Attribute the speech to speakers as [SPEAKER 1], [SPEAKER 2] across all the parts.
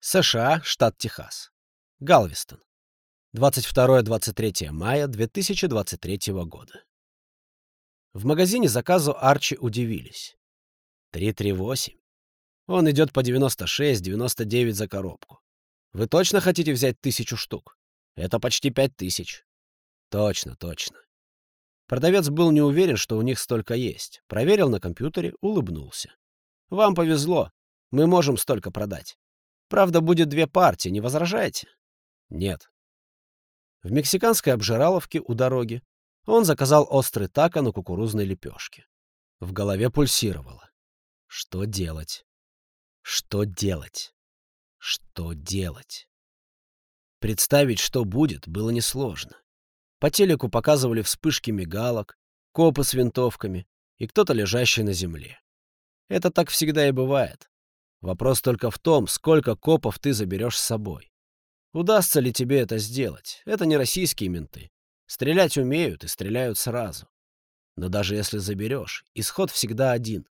[SPEAKER 1] США, штат Техас. Галвестон. 22-23 мая 2023 года. В магазине заказу Арчи удивились. 338. Он идет по 96-99 за коробку. Вы точно хотите взять тысячу штук? Это почти пять тысяч. Точно, точно. Продавец был не уверен, что у них столько есть. Проверил на компьютере, улыбнулся. Вам повезло. Мы можем столько продать. Правда, будет две партии, не возражаете? Нет. В мексиканской обжираловке у дороги он заказал острый тако на кукурузной лепешке. В голове пульсировало. Что делать? Что делать? Что делать? Представить, что будет, было несложно. По телеку показывали вспышки мигалок, копы с винтовками и кто-то лежащий на земле. Это так всегда и бывает. Вопрос только в том, сколько копов ты заберешь с собой. Удастся ли тебе это сделать? Это не российские менты. Стрелять умеют и стреляют сразу. Но даже если заберешь, исход всегда один.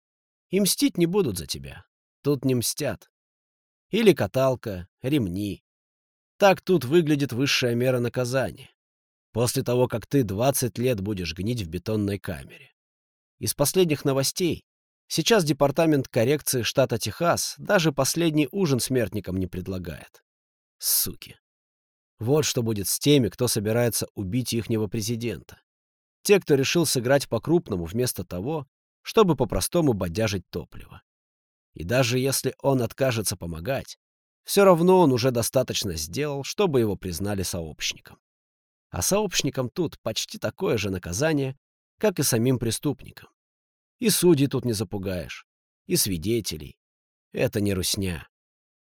[SPEAKER 1] И мстить не будут за тебя. Тут не мстят. Или каталка, ремни. Так тут выглядит высшая мера наказания. После того, как ты 20 лет будешь гнить в бетонной камере. Из последних новостей Сейчас департамент коррекции штата Техас даже последний ужин смертникам не предлагает. Суки. Вот что будет с теми, кто собирается убить ихнего президента. Те, кто решил сыграть по-крупному вместо того, чтобы по-простому бодяжить топливо. И даже если он откажется помогать, все равно он уже достаточно сделал, чтобы его признали сообщником. А сообщникам тут почти такое же наказание, как и самим преступникам. И судей тут не запугаешь, и свидетелей. Это не русня.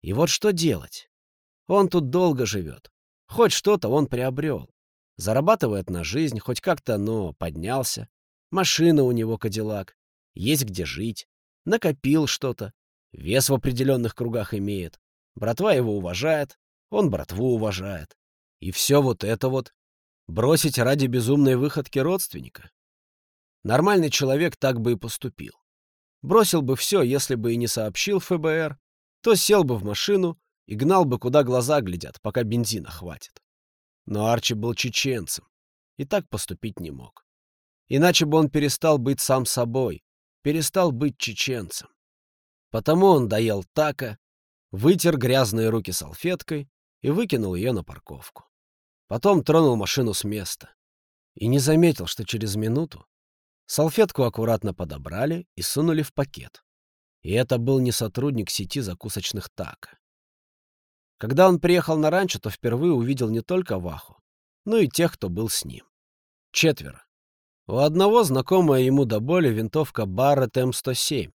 [SPEAKER 1] И вот что делать? Он тут долго живет. Хоть что-то он приобрел. Зарабатывает на жизнь, хоть как-то, но поднялся. Машина у него Кадиллак. Есть где жить. Накопил что-то. Вес в определенных кругах имеет. Братва его уважает. Он братву уважает. И все вот это вот бросить ради безумной выходки родственника. Нормальный человек так бы и поступил. Бросил бы все, если бы и не сообщил ФБР, то сел бы в машину и гнал бы, куда глаза глядят, пока бензина хватит. Но Арчи был чеченцем и так поступить не мог. Иначе бы он перестал быть сам собой, перестал быть чеченцем. Потому он доел тако, вытер грязные руки салфеткой и выкинул ее на парковку. Потом тронул машину с места и не заметил, что через минуту Салфетку аккуратно подобрали и сунули в пакет. И это был не сотрудник сети закусочных тако. Когда он приехал на ранчо, то впервые увидел не только Ваху, но и тех, кто был с ним. Четверо. У одного знакомая ему до боли винтовка Барретт М107,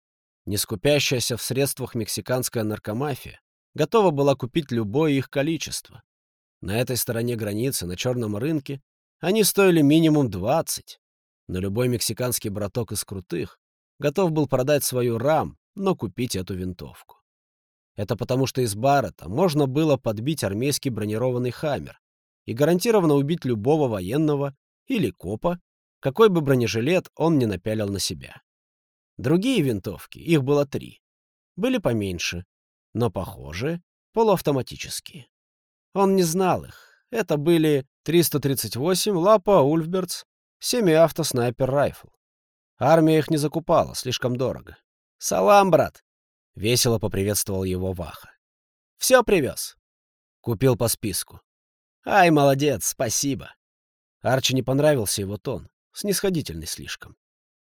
[SPEAKER 1] не скупящаяся в средствах мексиканская наркомафия, готова была купить любое их количество. На этой стороне границы, на черном рынке, они стоили минимум 20, но любой мексиканский браток из крутых готов был продать свою рам, но купить эту винтовку. Это потому, что из Баррета можно было подбить армейский бронированный «Хаммер» и гарантированно убить любого военного или копа, какой бы бронежилет он не напялил на себя. Другие винтовки, их было три, были поменьше, но похожие, полуавтоматические. Он не знал их. Это были 338 Лапа Ульфбертс Семи-авто снайпер-райфл. Армия их не закупала, слишком дорого. «Салам, брат!» — весело поприветствовал его Ваха. «Все привез?» «Купил по списку». «Ай, молодец, спасибо!» Арчи не понравился его тон, снисходительный слишком.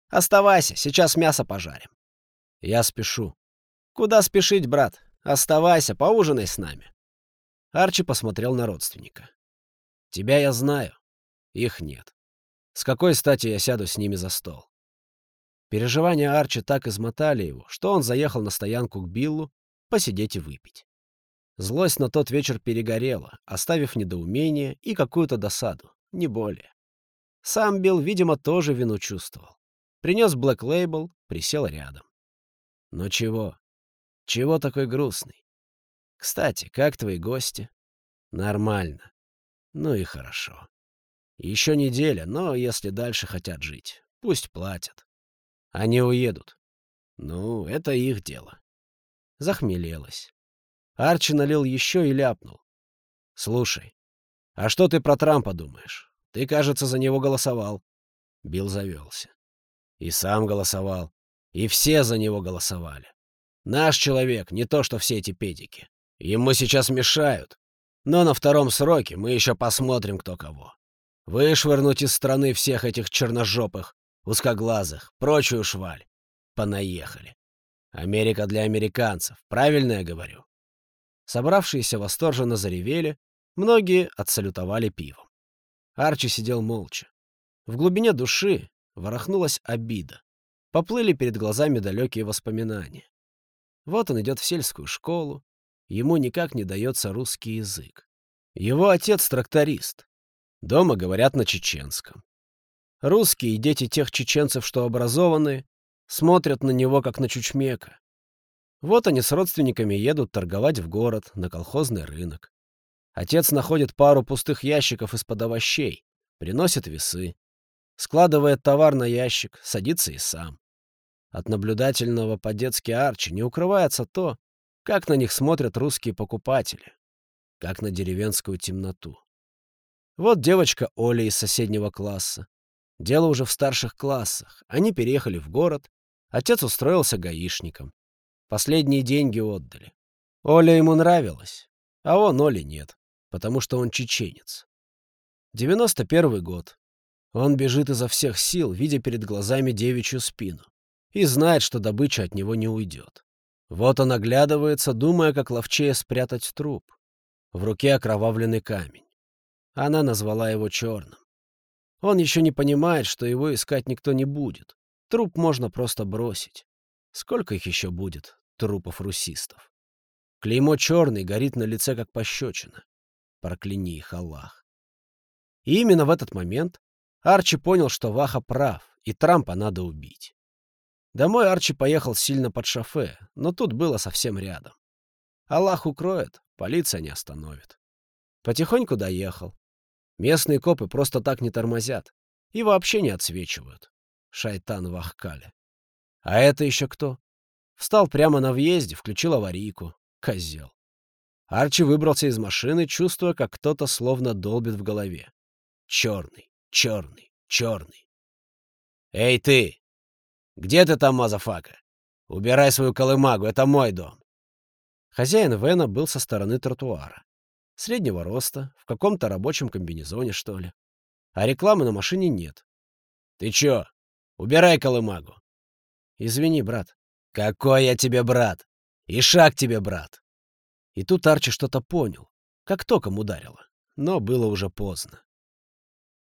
[SPEAKER 1] «Оставайся, сейчас мясо пожарим». «Я спешу». «Куда спешить, брат? Оставайся, поужинай с нами». Арчи посмотрел на родственника. «Тебя я знаю. Их нет. С какой стати я сяду с ними за стол? Переживания Арчи так измотали его, что он заехал на стоянку к Биллу посидеть и выпить. Злость на тот вечер перегорела, оставив недоумение и какую-то досаду, не более. Сам Билл, видимо, тоже вину чувствовал. Принес Блэк Лейбл, присел рядом. Но чего? Чего такой грустный? Кстати, как твои гости? Нормально. Ну и хорошо. Еще неделя, но если дальше хотят жить, пусть платят. Они уедут. Ну, это их дело. Захмелелась. Арчи налил еще и ляпнул. «Слушай, а что ты про Трампа думаешь? Ты, кажется, за него голосовал». Билл завелся. «И сам голосовал. И все за него голосовали. Наш человек, не то что все эти педики. Ему сейчас мешают. Но на втором сроке мы еще посмотрим, кто кого. Вышвырнуть из страны всех этих черножопых, узкоглазых, прочую шваль. Понаехали. Америка для американцев, правильно я говорю? Собравшиеся восторженно заревели, многие отсалютовали пивом. Арчи сидел молча. В глубине души ворохнулась обида. Поплыли перед глазами далекие воспоминания. Вот он идет в сельскую школу, ему никак не дается русский язык. Его отец тракторист. Дома говорят на чеченском. Русские дети тех чеченцев, что образованные, смотрят на него, как на чучмека. Вот они с родственниками едут торговать в город, на колхозный рынок. Отец находит пару пустых ящиков из-под овощей, приносит весы. Складывает товар на ящик, садится и сам. От наблюдательного по-детски Арчи не укрывается то, как на них смотрят русские покупатели, как на деревенскую темноту. Вот девочка Оля из соседнего класса. Дело уже в старших классах. Они переехали в город. Отец устроился гаишником. Последние деньги отдали. Оля ему нравилась, а он Оле нет, потому что он чеченец. 91 год. Он бежит изо всех сил, видя перед глазами девичью спину, и знает, что добыча от него не уйдет. Вот он оглядывается, думая, как ловчее спрятать труп. В руке окровавленный камень. Она назвала его черным. Он еще не понимает, что его искать никто не будет. Труп можно просто бросить. Сколько их еще будет, трупов русистов? Клеймо черный горит на лице, как пощечина. Прокляни их, Аллах. И именно в этот момент Арчи понял, что Ваха прав, и Трампа надо убить. Домой Арчи поехал сильно под шофе, но тут было совсем рядом. Аллах укроет, полиция не остановит. Потихоньку доехал. Местные копы просто так не тормозят и вообще не отсвечивают. Шайтан Вахкали. А это еще кто? Встал прямо на въезде, включил аварийку. Козел. Арчи выбрался из машины, чувствуя, как кто-то словно долбит в голове. Черный, черный, черный. «Эй, ты! Где ты там, мазафака? Убирай свою колымагу, это мой дом!» Хозяин вэна был со стороны тротуара. Среднего роста, в каком-то рабочем комбинезоне, что ли. А рекламы на машине нет. «Ты чё? Убирай колымагу!» «Извини, брат». «Какой я тебе брат? Ишак тебе брат!» И тут Арчи что-то понял, как током ударило, но было уже поздно.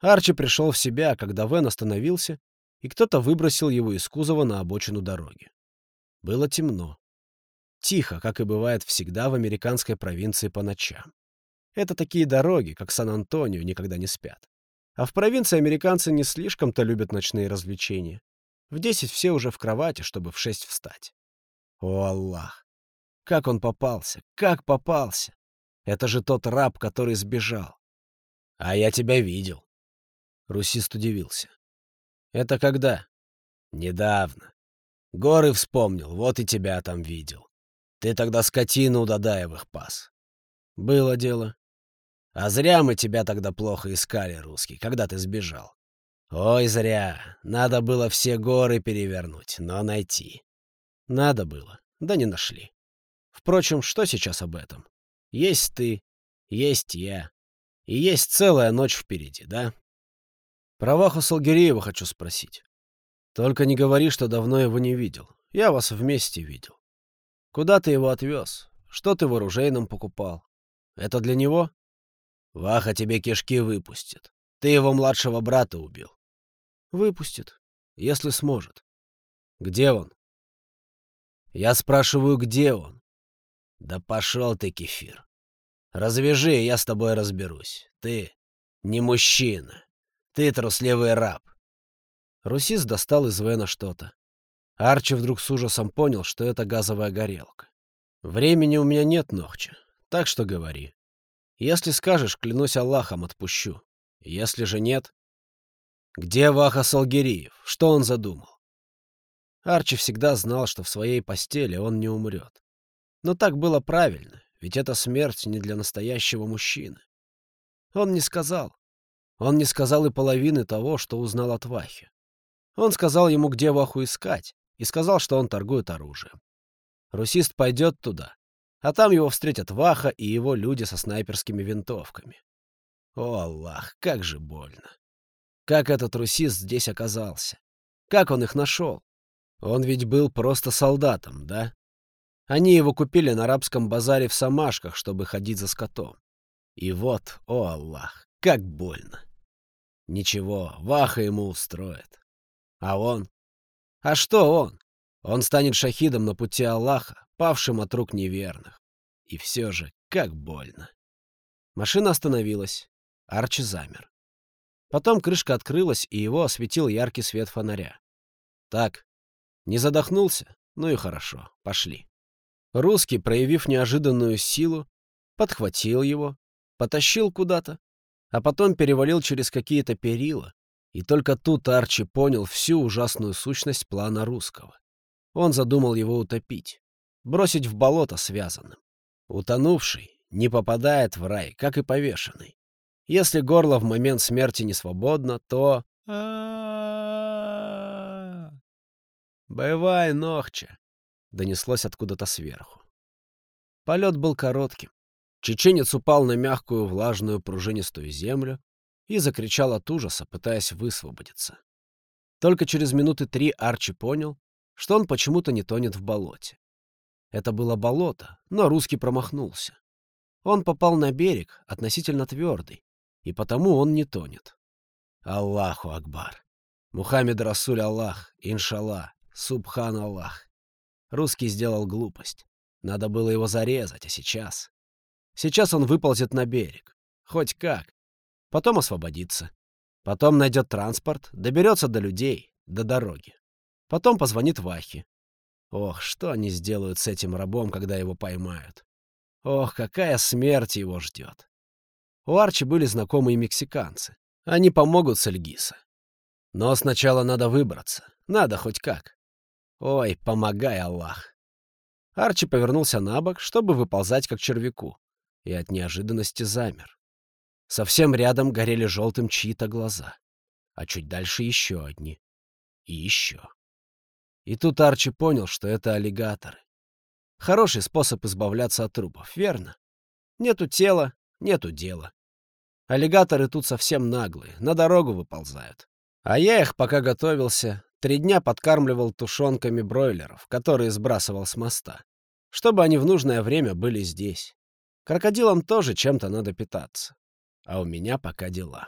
[SPEAKER 1] Арчи пришел в себя, когда Вен остановился, и кто-то выбросил его из кузова на обочину дороги. Было темно. Тихо, как и бывает всегда в американской провинции по ночам. Это такие дороги, как Сан-Антонио, никогда не спят. А в провинции американцы не слишком-то любят ночные развлечения. В десять все уже в кровати, чтобы в шесть встать. О, Аллах! Как он попался? Как попался? Это же тот раб, который сбежал. А я тебя видел. Русист удивился. Это когда? Недавно. Горы вспомнил, вот и тебя там видел. Ты тогда скотину у Дадаевых пас. Было дело. А зря мы тебя тогда плохо искали, русский, когда ты сбежал. Ой, зря. Надо было все горы перевернуть, но найти. Надо было, да не нашли. Впрочем, что сейчас об этом? Есть ты, есть я. И есть целая ночь впереди, да? Про Ваху Салгиреева хочу спросить. Только не говори, что давно его не видел. Я вас вместе видел. Куда ты его отвез? Что ты в оружейном покупал? Это для него? Ваха тебе кишки выпустит. Ты его младшего брата убил. Выпустит, если сможет. Где он? Я спрашиваю, где он? Да пошел ты, кефир. Развяжи, я с тобой разберусь. Ты не мужчина. Ты трусливый раб. Русис достал из Вена что-то. Арчи вдруг с ужасом понял, что это газовая горелка. Времени у меня нет, Нохча, так что говори. Если скажешь, клянусь Аллахом, отпущу. Если же нет... Где Ваха Салгириев? Что он задумал? Арчи всегда знал, что в своей постели он не умрет. Но так было правильно, ведь это смерть не для настоящего мужчины. Он не сказал. Он не сказал и половины того, что узнал от Вахи. Он сказал ему, где Ваху искать, и сказал, что он торгует оружием. Русист пойдет туда, а там его встретят Ваха и его люди со снайперскими винтовками. О, Аллах, как же больно. Как этот русист здесь оказался? Как он их нашел? Он ведь был просто солдатом, да? Они его купили на арабском базаре в Самашках, чтобы ходить за скотом. И вот, о Аллах, как больно. Ничего, Ваха ему устроит. А он? А что он? Он станет шахидом на пути Аллаха, павшим от рук неверных. И все же, как больно. Машина остановилась. Арчи замер. Потом крышка открылась, и его осветил яркий свет фонаря. Так, не задохнулся? Ну и хорошо, пошли. Русский, проявив неожиданную силу, подхватил его, потащил куда-то, а потом перевалил через какие-то перила, и только тут Арчи понял всю ужасную сущность плана русского. Он задумал его утопить, бросить в болото связанным. Утонувший не попадает в рай, как и повешенный. Если горло в момент смерти не свободно, то... «Бывай, Нохча!» — донеслось откуда-то сверху. Полет был коротким. Чеченец упал на мягкую, влажную, пружинистую землю и закричал от ужаса, пытаясь высвободиться. Только через минуты три Арчи понял, что он почему-то не тонет в болоте. Это было болото, но русский промахнулся. Он попал на берег, относительно твердый, и потому он не тонет. Аллаху Акбар. Мухаммед Расуль Аллах, иншаллах, субхан Аллах. Русский сделал глупость. Надо было его зарезать, а сейчас... Сейчас он выползет на берег. Хоть как. Потом освободится. Потом найдет транспорт, доберется до людей, до дороги. Потом позвонит Вахе. Ох, что они сделают с этим рабом, когда его поймают. Ох, какая смерть его ждет. У Арчи были знакомые мексиканцы. Они помогут с Эльгиса. Но сначала надо выбраться. Надо хоть как. Ой, помогай, Аллах. Арчи повернулся на бок, чтобы выползать как червяку, и от неожиданности замер. Совсем рядом горели желтым чьи-то глаза, а чуть дальше еще одни. И еще. И тут Арчи понял, что это аллигаторы. Хороший способ избавляться от трупов, верно? Нету тела, нету дела. Аллигаторы тут совсем наглые, на дорогу выползают. А я их, пока готовился, три дня подкармливал тушенками бройлеров, которые сбрасывал с моста, чтобы они в нужное время были здесь. Крокодилам тоже чем-то надо питаться. А у меня пока дела.